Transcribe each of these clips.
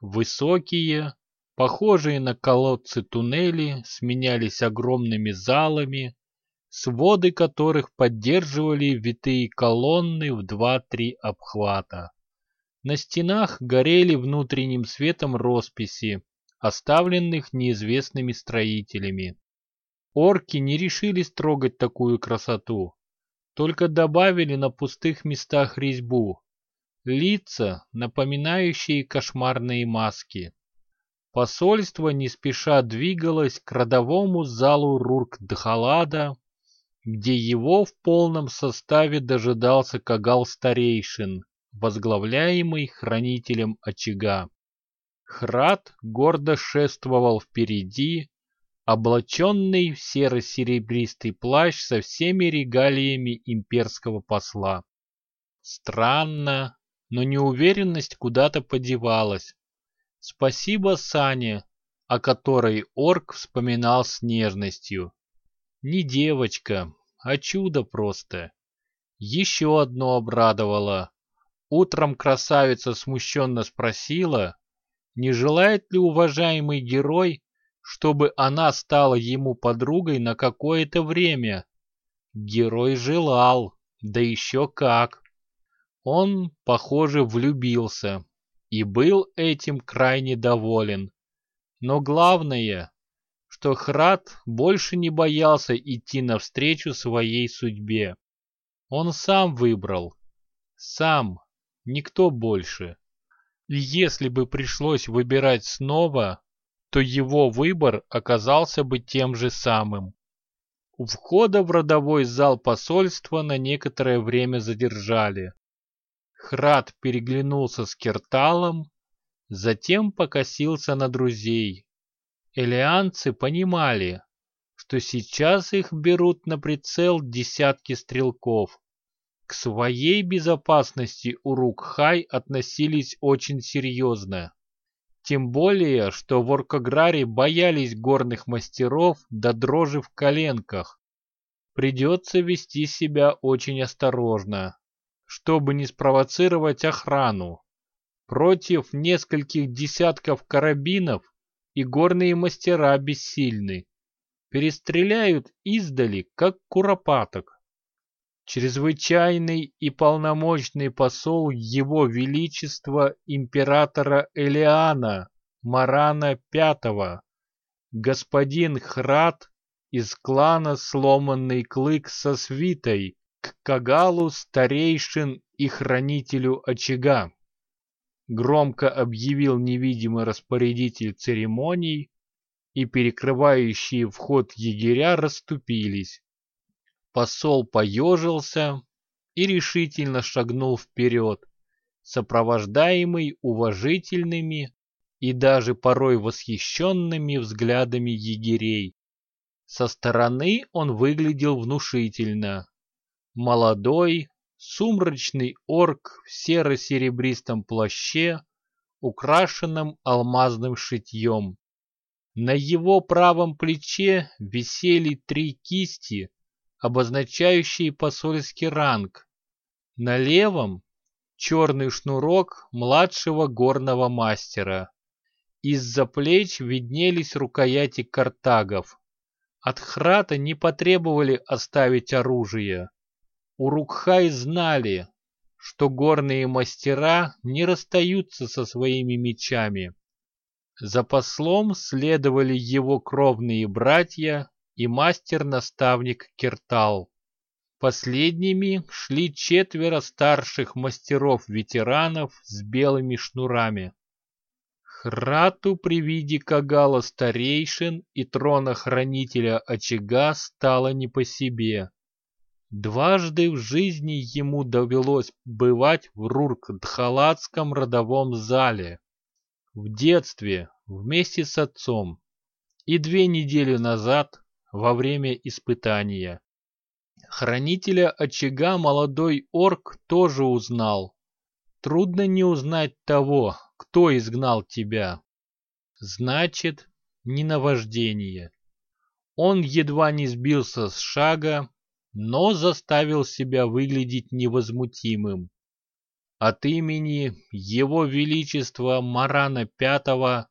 Высокие, похожие на колодцы туннели, сменялись огромными залами, своды которых поддерживали витые колонны в два-три обхвата. На стенах горели внутренним светом росписи, оставленных неизвестными строителями. Орки не решились трогать такую красоту, только добавили на пустых местах резьбу, лица, напоминающие кошмарные маски. Посольство не спеша двигалось к родовому залу Рурк-Дхалада, где его в полном составе дожидался Кагал-старейшин, возглавляемый хранителем очага. Храд гордо шествовал впереди, облаченный в серо-серебристый плащ со всеми регалиями имперского посла. Странно, но неуверенность куда-то подевалась. Спасибо Сане, о которой орк вспоминал с нежностью. Не девочка, а чудо просто. Еще одно обрадовало. Утром красавица смущенно спросила, не желает ли уважаемый герой, чтобы она стала ему подругой на какое-то время. Герой желал, да еще как. Он, похоже, влюбился и был этим крайне доволен. Но главное, что Храд больше не боялся идти навстречу своей судьбе. Он сам выбрал. Сам, никто больше. И если бы пришлось выбирать снова, то его выбор оказался бы тем же самым. У входа в родовой зал посольства на некоторое время задержали. Храд переглянулся с Керталом, затем покосился на друзей. Элеанцы понимали, что сейчас их берут на прицел десятки стрелков. К своей безопасности Урукхай относились очень серьезно. Тем более, что в Оркограре боялись горных мастеров до дрожи в коленках. Придется вести себя очень осторожно чтобы не спровоцировать охрану. Против нескольких десятков карабинов и горные мастера бессильны. Перестреляют издали, как куропаток. Чрезвычайный и полномочный посол Его Величества императора Элиана Марана V, господин Храд из клана Сломанный Клык со свитой, Кагалу старейшин и хранителю очага. Громко объявил невидимый распорядитель церемоний, и перекрывающие вход егеря расступились. Посол поежился и решительно шагнул вперед, сопровождаемый уважительными и даже порой восхищенными взглядами егерей. Со стороны он выглядел внушительно, Молодой, сумрачный орк в серо-серебристом плаще, украшенном алмазным шитьем. На его правом плече висели три кисти, обозначающие посольский ранг. На левом — черный шнурок младшего горного мастера. Из-за плеч виднелись рукояти картагов. От Храта не потребовали оставить оружие. Урукхай знали, что горные мастера не расстаются со своими мечами. За послом следовали его кровные братья и мастер-наставник Кертал. Последними шли четверо старших мастеров-ветеранов с белыми шнурами. Храту при виде Кагала старейшин и трона хранителя очага стало не по себе. Дважды в жизни ему довелось бывать в Рурк-Дхаладском родовом зале. В детстве вместе с отцом и две недели назад во время испытания. Хранителя очага молодой орк тоже узнал. Трудно не узнать того, кто изгнал тебя. Значит, не наваждение. Он едва не сбился с шага но заставил себя выглядеть невозмутимым. от имени Его Величества Марана Пятого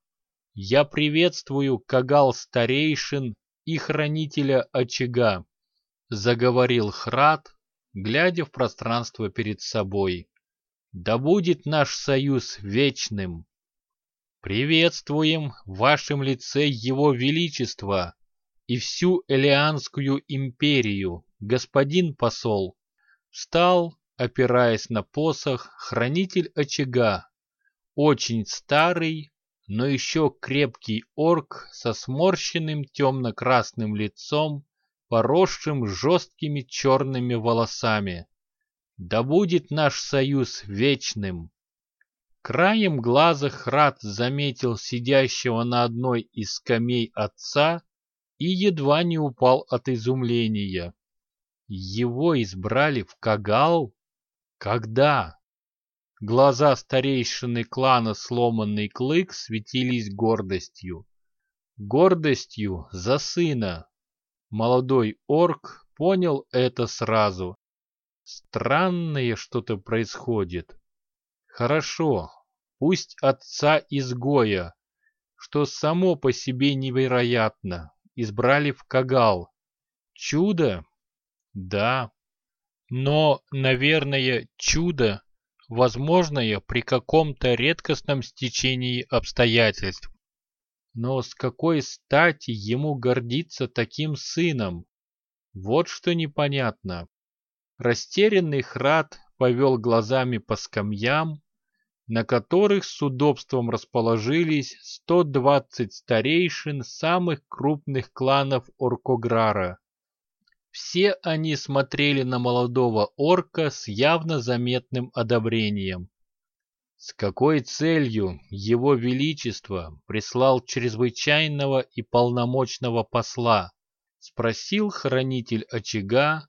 я приветствую Кагал старейшин и хранителя очага, заговорил Храд, глядя в пространство перед собой. Да будет наш союз вечным. Приветствуем в вашем лице Его Величество и всю Элеанскую империю, господин посол. Встал, опираясь на посох, хранитель очага, очень старый, но еще крепкий орк со сморщенным темно-красным лицом, поросшим жесткими черными волосами. Да будет наш союз вечным! Краем глаза Храд заметил сидящего на одной из скамей отца и едва не упал от изумления. Его избрали в Кагал? Когда? Глаза старейшины клана Сломанный Клык светились гордостью. Гордостью за сына. Молодой орк понял это сразу. Странное что-то происходит. Хорошо, пусть отца-изгоя, что само по себе невероятно, избрали в Кагал. Чудо? Да. Но, наверное, чудо, возможное при каком-то редкостном стечении обстоятельств. Но с какой стати ему гордиться таким сыном? Вот что непонятно. Растерянный Храд повел глазами по скамьям, на которых с удобством расположились 120 старейшин самых крупных кланов Оркограра. Все они смотрели на молодого орка с явно заметным одобрением. С какой целью его величество прислал чрезвычайного и полномочного посла? Спросил хранитель очага,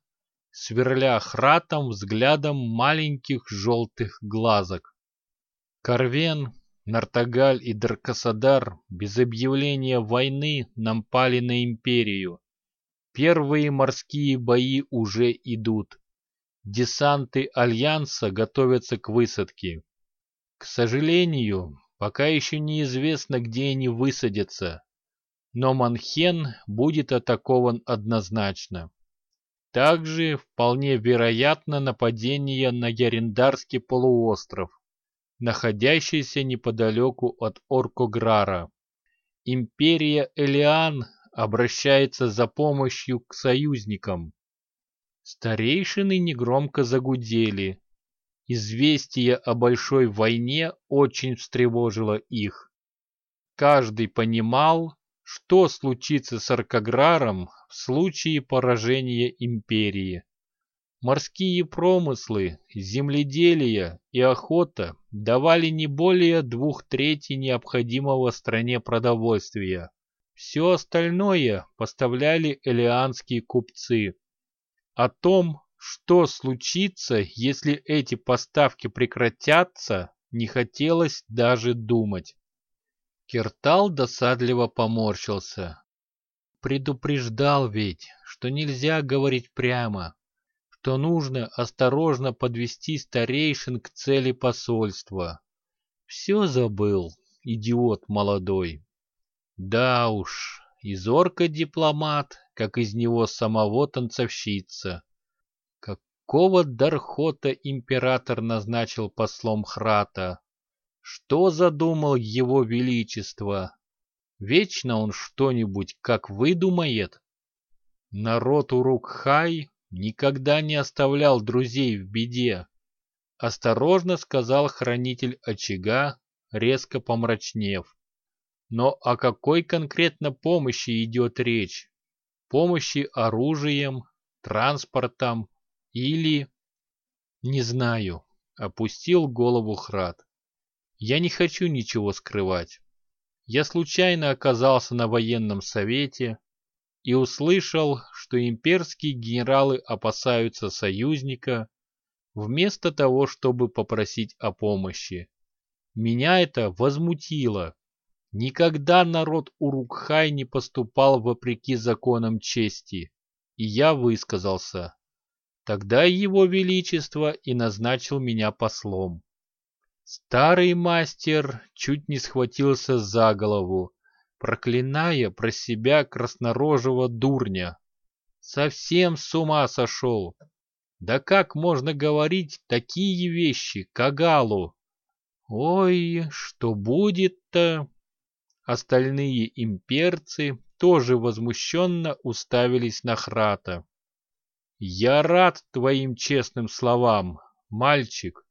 сверля хратом взглядом маленьких желтых глазок. Карвен, Нартагаль и Даркасадар без объявления войны напали на империю. Первые морские бои уже идут. Десанты Альянса готовятся к высадке. К сожалению, пока еще неизвестно, где они высадятся. Но Манхен будет атакован однозначно. Также вполне вероятно нападение на Ярендарский полуостров, находящийся неподалеку от Оркограра. Империя Элиан обращается за помощью к союзникам. Старейшины негромко загудели. Известие о большой войне очень встревожило их. Каждый понимал, что случится с Аркаграром в случае поражения империи. Морские промыслы, земледелие и охота давали не более двух трети необходимого стране продовольствия. Все остальное поставляли элеанские купцы. О том, что случится, если эти поставки прекратятся, не хотелось даже думать. Киртал досадливо поморщился. Предупреждал ведь, что нельзя говорить прямо, что нужно осторожно подвести старейшин к цели посольства. Все забыл, идиот молодой. Да уж, из орка дипломат, как из него самого танцовщица. Какого Дархота император назначил послом Храта? Что задумал его величество? Вечно он что-нибудь как выдумает. Народ Урукхай никогда не оставлял друзей в беде. Осторожно сказал хранитель очага, резко помрачнев. Но о какой конкретно помощи идет речь? Помощи оружием, транспортом или... Не знаю, опустил голову Храд. Я не хочу ничего скрывать. Я случайно оказался на военном совете и услышал, что имперские генералы опасаются союзника, вместо того, чтобы попросить о помощи. Меня это возмутило. Никогда народ Урукхай не поступал вопреки законам чести, и я высказался. Тогда его величество и назначил меня послом. Старый мастер чуть не схватился за голову, проклиная про себя краснорожего дурня. Совсем с ума сошел. Да как можно говорить такие вещи Кагалу? Ой, что будет-то? Остальные имперцы тоже возмущенно уставились на Храта. «Я рад твоим честным словам, мальчик!»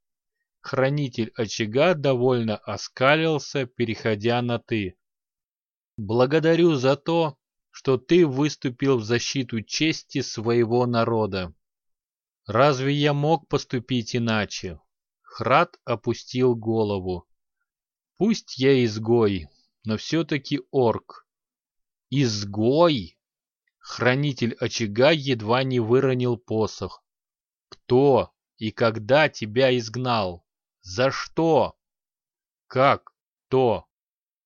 Хранитель очага довольно оскалился, переходя на «ты». «Благодарю за то, что ты выступил в защиту чести своего народа. Разве я мог поступить иначе?» Храт опустил голову. «Пусть я изгой, но все-таки орк. Изгой!» Хранитель очага едва не выронил посох. «Кто и когда тебя изгнал?» За что? Как? То?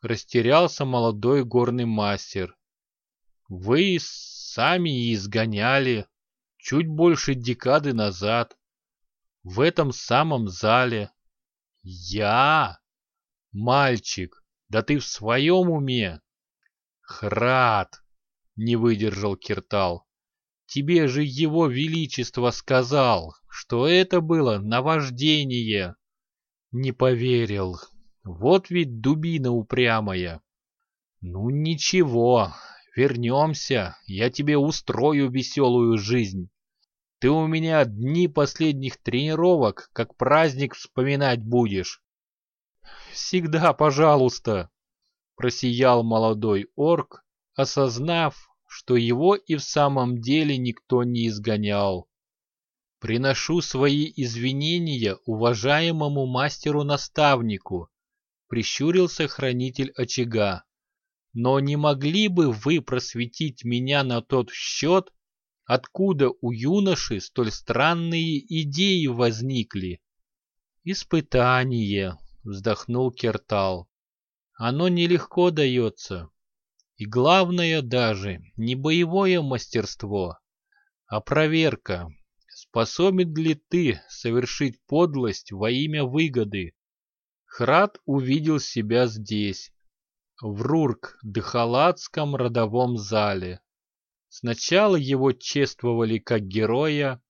Растерялся молодой горный мастер. Вы сами изгоняли чуть больше декады назад. В этом самом зале. Я? Мальчик, да ты в своем уме? Храд, не выдержал Киртал. Тебе же его величество сказал, что это было наваждение. Не поверил. Вот ведь дубина упрямая. Ну ничего, вернемся, я тебе устрою веселую жизнь. Ты у меня дни последних тренировок, как праздник вспоминать будешь. Всегда, пожалуйста, просиял молодой орк, осознав, что его и в самом деле никто не изгонял. Приношу свои извинения уважаемому мастеру-наставнику, прищурился хранитель очага. Но не могли бы вы просветить меня на тот счет, откуда у юноши столь странные идеи возникли? Испытание, вздохнул Кертал. Оно нелегко дается. И главное даже не боевое мастерство, а проверка, Способен ли ты совершить подлость во имя выгоды? Храд увидел себя здесь, в Рурк-Дхаладском родовом зале. Сначала его чествовали как героя,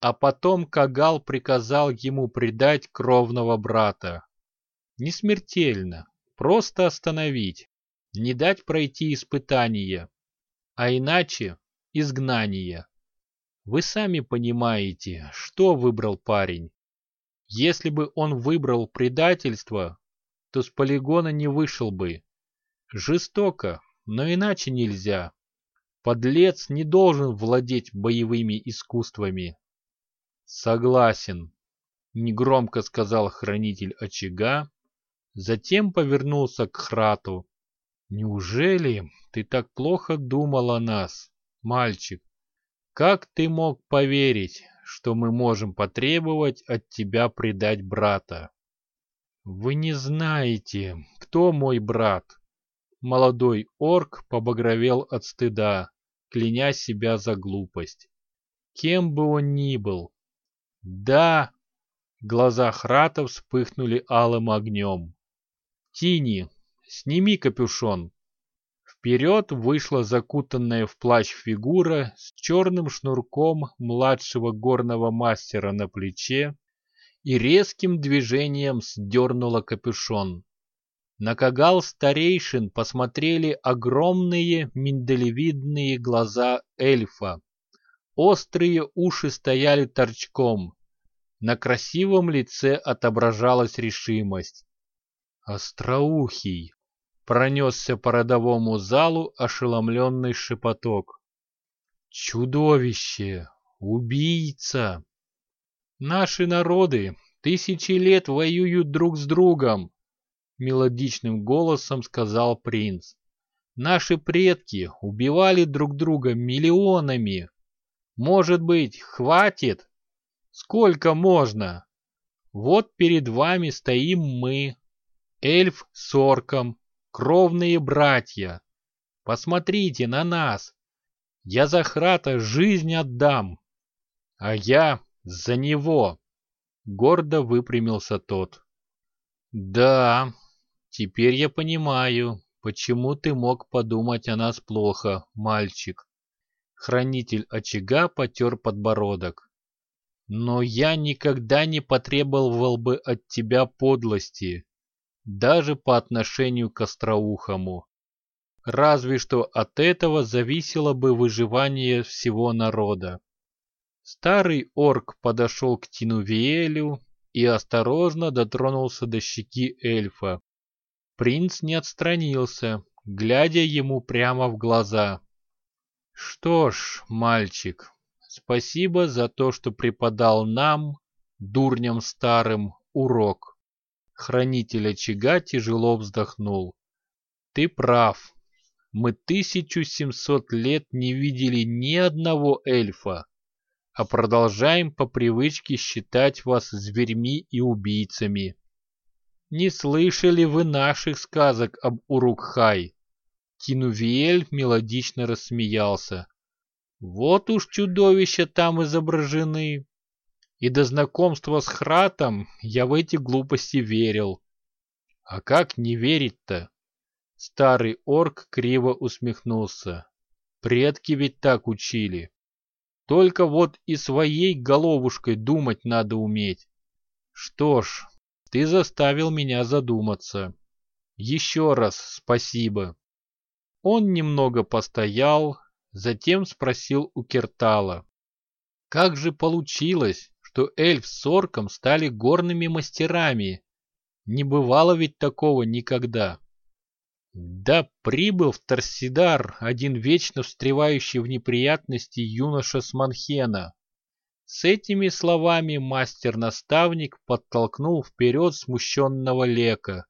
а потом Кагал приказал ему предать кровного брата. Не смертельно, просто остановить, не дать пройти испытание, а иначе изгнание. Вы сами понимаете, что выбрал парень. Если бы он выбрал предательство, то с полигона не вышел бы. Жестоко, но иначе нельзя. Подлец не должен владеть боевыми искусствами. Согласен, негромко сказал хранитель очага, затем повернулся к Храту. Неужели ты так плохо думал о нас, мальчик? Как ты мог поверить, что мы можем потребовать от тебя предать брата? Вы не знаете, кто мой брат. Молодой орк побагровел от стыда, кляня себя за глупость. Кем бы он ни был. Да, глаза Храта вспыхнули алым огнем. Тини, сними капюшон. Вперед вышла закутанная в плащ фигура с черным шнурком младшего горного мастера на плече и резким движением сдернула капюшон. На кагал старейшин посмотрели огромные миндалевидные глаза эльфа. Острые уши стояли торчком. На красивом лице отображалась решимость. «Остроухий!» Пронесся по родовому залу ошеломленный шепоток. Чудовище! Убийца! Наши народы тысячи лет воюют друг с другом, мелодичным голосом сказал принц. Наши предки убивали друг друга миллионами. Может быть, хватит? Сколько можно? Вот перед вами стоим мы, эльф с орком, кровные братья, посмотрите на нас. Я за Храта жизнь отдам, а я за него. Гордо выпрямился тот. Да, теперь я понимаю, почему ты мог подумать о нас плохо, мальчик. Хранитель очага потер подбородок. Но я никогда не потребовал бы от тебя подлости, даже по отношению к Остроухому. Разве что от этого зависело бы выживание всего народа. Старый орк подошел к Тинувиэлю и осторожно дотронулся до щеки эльфа. Принц не отстранился, глядя ему прямо в глаза. «Что ж, мальчик, спасибо за то, что преподал нам, дурням старым, урок». Хранитель очага тяжело вздохнул. «Ты прав. Мы 1700 лет не видели ни одного эльфа а продолжаем по привычке считать вас зверьми и убийцами. Не слышали вы наших сказок об Урукхай? Кинувиэль мелодично рассмеялся. Вот уж чудовища там изображены. И до знакомства с Хратом я в эти глупости верил. А как не верить-то? Старый орк криво усмехнулся. Предки ведь так учили. Только вот и своей головушкой думать надо уметь. Что ж, ты заставил меня задуматься. Еще раз спасибо. Он немного постоял, затем спросил у Кертала. Как же получилось, что эльф с орком стали горными мастерами? Не бывало ведь такого никогда. Да прибыл в Торсидар один вечно встревающий в неприятности юноша с Манхена. С этими словами мастер-наставник подтолкнул вперед смущенного Лека.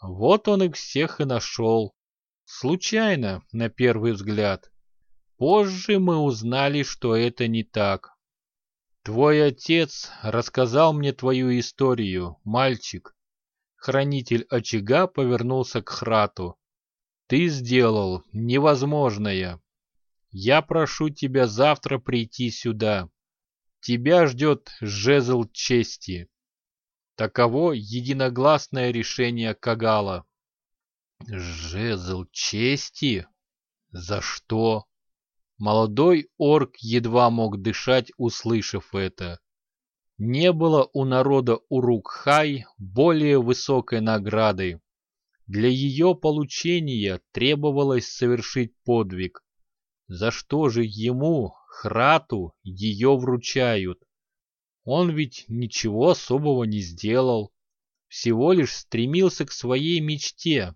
Вот он их всех и нашел. Случайно, на первый взгляд. Позже мы узнали, что это не так. Твой отец рассказал мне твою историю, мальчик. Хранитель очага повернулся к Храту. «Ты сделал невозможное. Я прошу тебя завтра прийти сюда. Тебя ждет жезл чести». Таково единогласное решение Кагала. «Жезл чести? За что?» Молодой орк едва мог дышать, услышав это. Не было у народа Урукхай более высокой награды. Для ее получения требовалось совершить подвиг. За что же ему, Храту, ее вручают? Он ведь ничего особого не сделал, всего лишь стремился к своей мечте.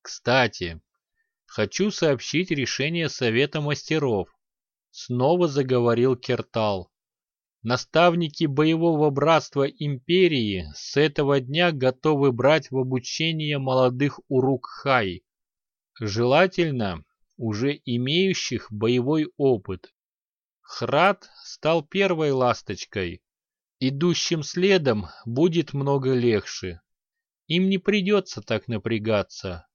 Кстати, хочу сообщить решение Совета мастеров. Снова заговорил Кертал. Наставники боевого братства империи с этого дня готовы брать в обучение молодых Урукхай, желательно уже имеющих боевой опыт. Храд стал первой ласточкой. Идущим следом будет много легче. Им не придется так напрягаться.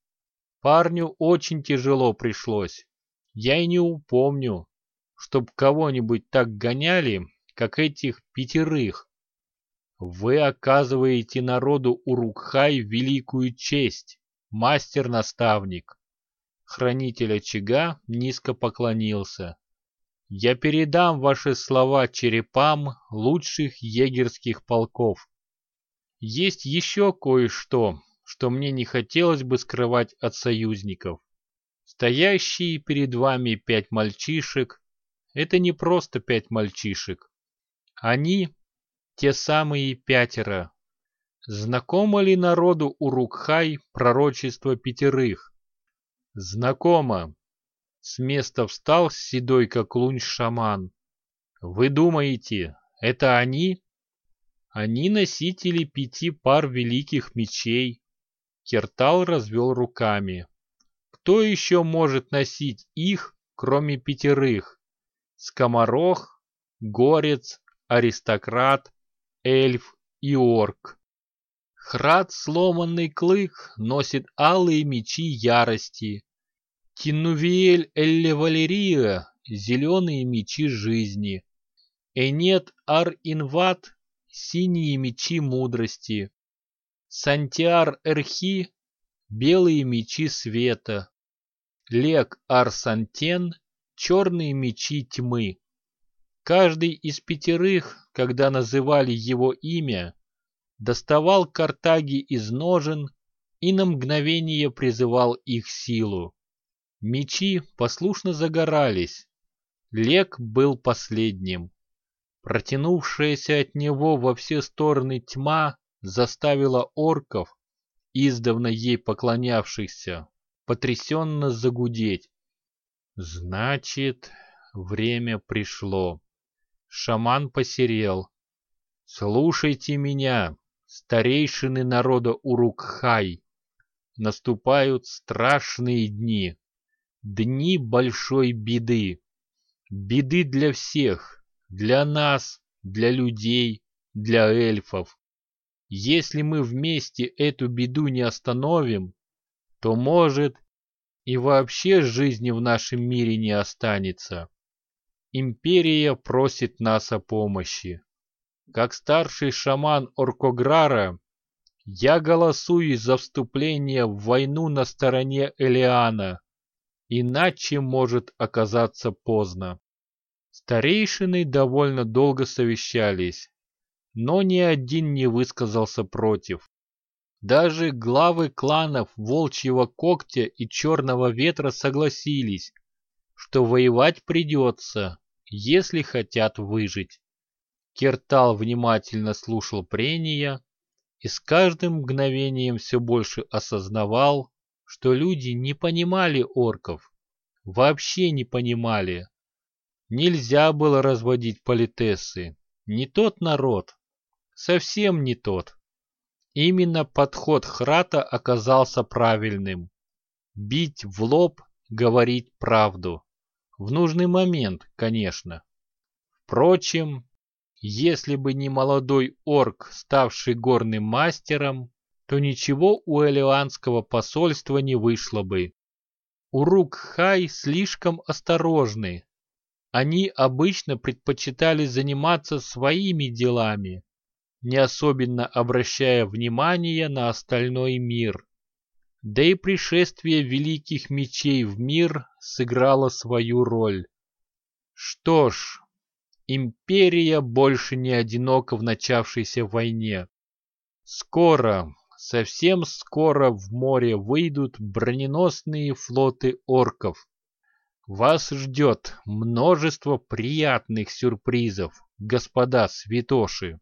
Парню очень тяжело пришлось. Я и не упомню, чтоб кого-нибудь так гоняли, как этих пятерых. Вы оказываете народу Урукхай великую честь, мастер-наставник. Хранитель очага низко поклонился. Я передам ваши слова черепам лучших егерских полков. Есть еще кое-что, что мне не хотелось бы скрывать от союзников. Стоящие перед вами пять мальчишек — это не просто пять мальчишек. Они — те самые пятеро. Знакомо ли народу Урукхай пророчество пятерых? Знакомо. С места встал седой как лунь шаман. Вы думаете, это они? Они носители пяти пар великих мечей. Кертал развел руками. Кто еще может носить их, кроме пятерых? Скоморох, Горец, аристократ, эльф и орк. Храд сломанный клык носит алые мечи ярости. Тинувиэль Элле Валерия — зеленые мечи жизни. Энет Ар-Инват — синие мечи мудрости. Сантиар-Эрхи — белые мечи света, Лек-Ар-Сантен — черные мечи тьмы. Каждый из пятерых, когда называли его имя, доставал картаги из ножен и на мгновение призывал их силу. Мечи послушно загорались. Лек был последним. Протянувшаяся от него во все стороны тьма заставила орков, издавна ей поклонявшихся, потрясенно загудеть. Значит, время пришло. Шаман посерел. Слушайте меня, старейшины народа Урукхай. Наступают страшные дни. Дни большой беды. Беды для всех, для нас, для людей, для эльфов. Если мы вместе эту беду не остановим, то, может, и вообще жизни в нашем мире не останется. Империя просит нас о помощи. Как старший шаман Оркограра, я голосую за вступление в войну на стороне Элиана, иначе может оказаться поздно. Старейшины довольно долго совещались, но ни один не высказался против. Даже главы кланов Волчьего Когтя и Черного Ветра согласились, что воевать придется, если хотят выжить. Кертал внимательно слушал прения и с каждым мгновением все больше осознавал, что люди не понимали орков, вообще не понимали. Нельзя было разводить политессы, не тот народ, совсем не тот. Именно подход Храта оказался правильным. Бить в лоб, говорить правду. В нужный момент, конечно. Впрочем, если бы не молодой орк, ставший горным мастером, то ничего у элеанского посольства не вышло бы. Урук-хай слишком осторожны. Они обычно предпочитали заниматься своими делами, не особенно обращая внимание на остальной мир. Да и пришествие великих мечей в мир сыграло свою роль. Что ж, империя больше не одинока в начавшейся войне. Скоро, совсем скоро в море выйдут броненосные флоты орков. Вас ждет множество приятных сюрпризов, господа святоши.